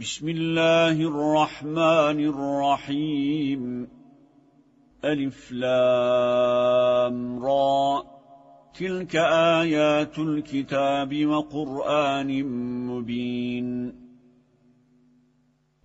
بسم الله الرحمن الرحيم. ألف لام را. تلك آيات الكتاب وقرآن مبين.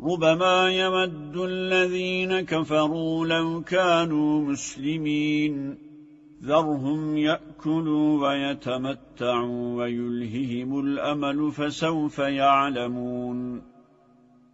ربما يمد الذين كفروا لو كانوا مسلمين. ذرهم يأكلوا ويتمتعوا ويلههم الأمل فسوف يعلمون.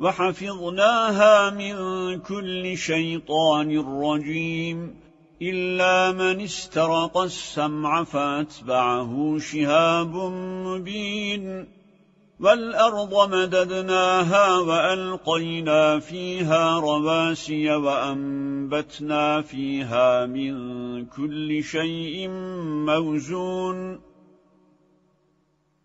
وحفظناها من كل شيطان رجيم إلا من استرق السمع فأتبعه شهاب مبين والأرض مددناها وألقينا فيها رواسي وأنبتنا فيها من كل شيء موزون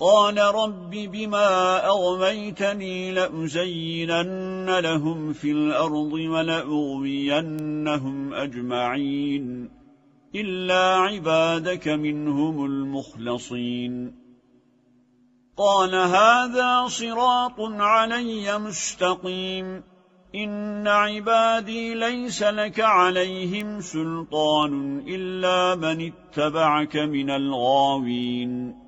قال رب بما أغميتني لأزينن لهم في الأرض ولأغوينهم أجمعين إلا عبادك منهم المخلصين. قال هذا صراط علي مستقيم. إن عبادي ليس لك عليهم سلطان إلا من اتبعك من الغاوين.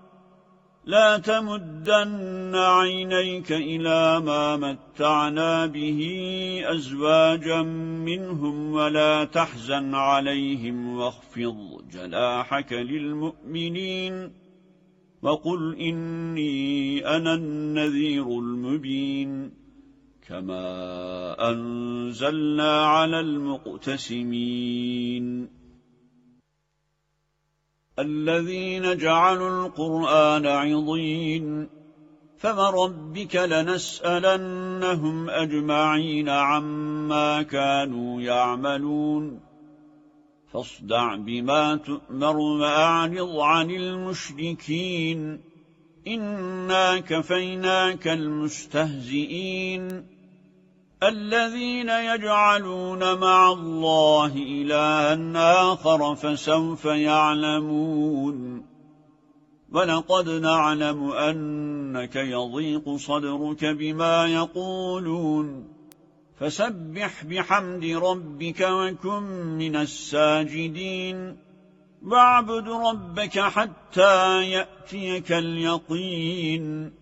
لا تمدن عينيك إلى ما متعنا به أزواجا منهم ولا تحزن عليهم واخفض جلاحك للمؤمنين وقل إني أنا النذير المبين كما أنزلنا على المقتسمين الذين جعلوا القرآن عضين فمربك لنسألنهم أجمعين عما كانوا يعملون. فاصدع بما تؤمر وأعرض عن المشركين. إنا كفيناك المستهزئين. الذين يجعلون مع الله إلها آخر فسوف يعلمون. ولقد نعلم أنك يضيق صدرك بما يقولون. فسبح بحمد ربك وكن من الساجدين. واعبد ربك حتى يأتيك اليقين.